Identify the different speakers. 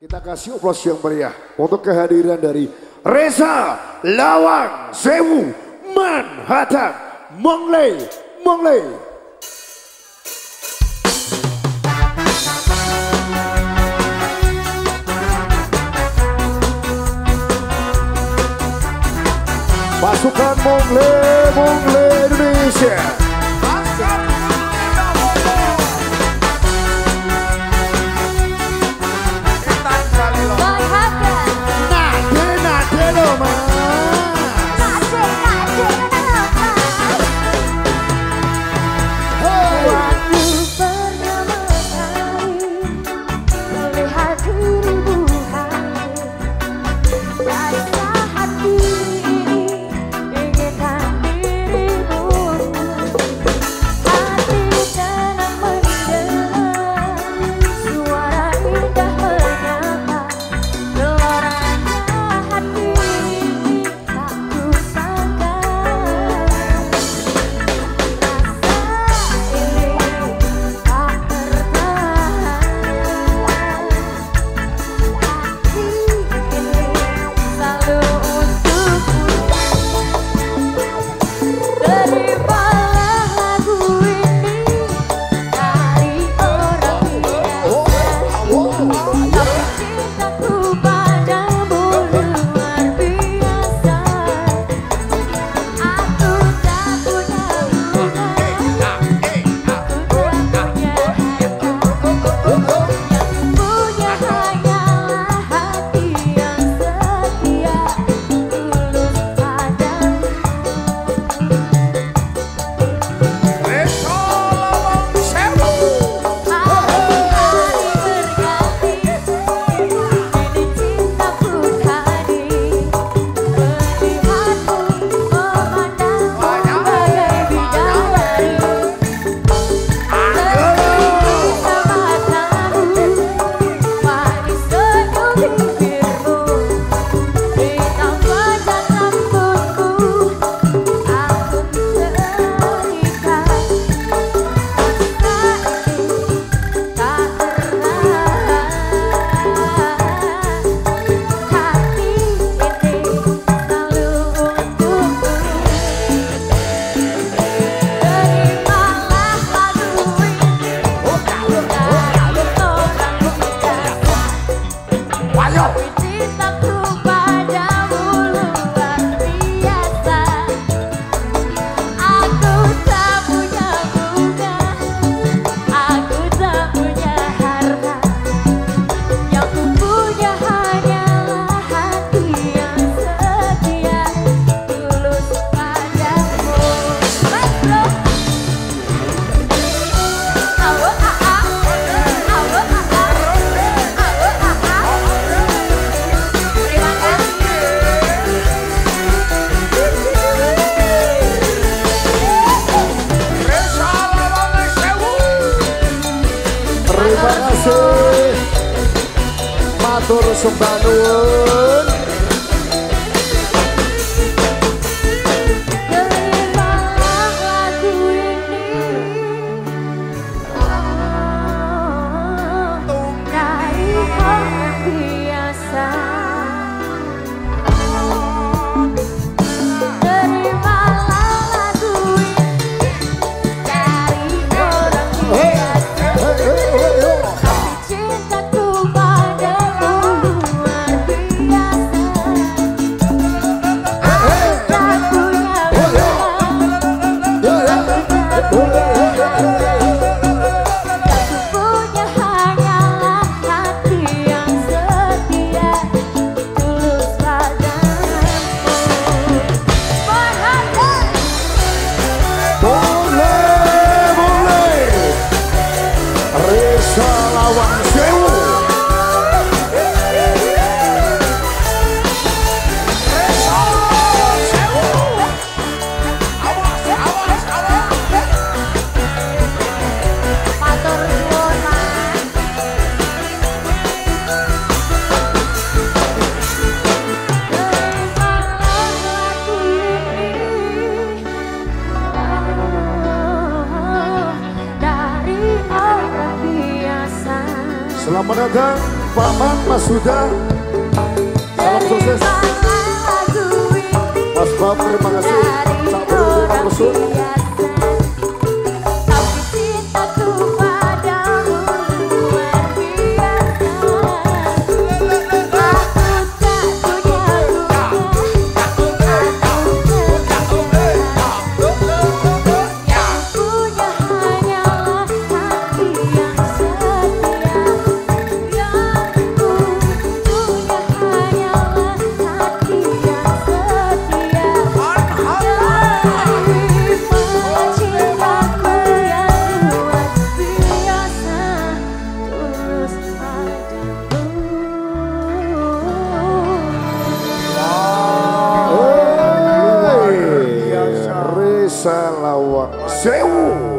Speaker 1: Kita kasih oplos yang meriah untuk kehadiran dari Reza Lawang Sewu Manhattan Monglei Monglei. Pasukan Monglei Monglei Indonesia. Kasih sông ba nô girl I wanna Selamat datang Paman Mas Huda. Salam sukses. Mas Bob terima kasih. Cak terima kasih seu é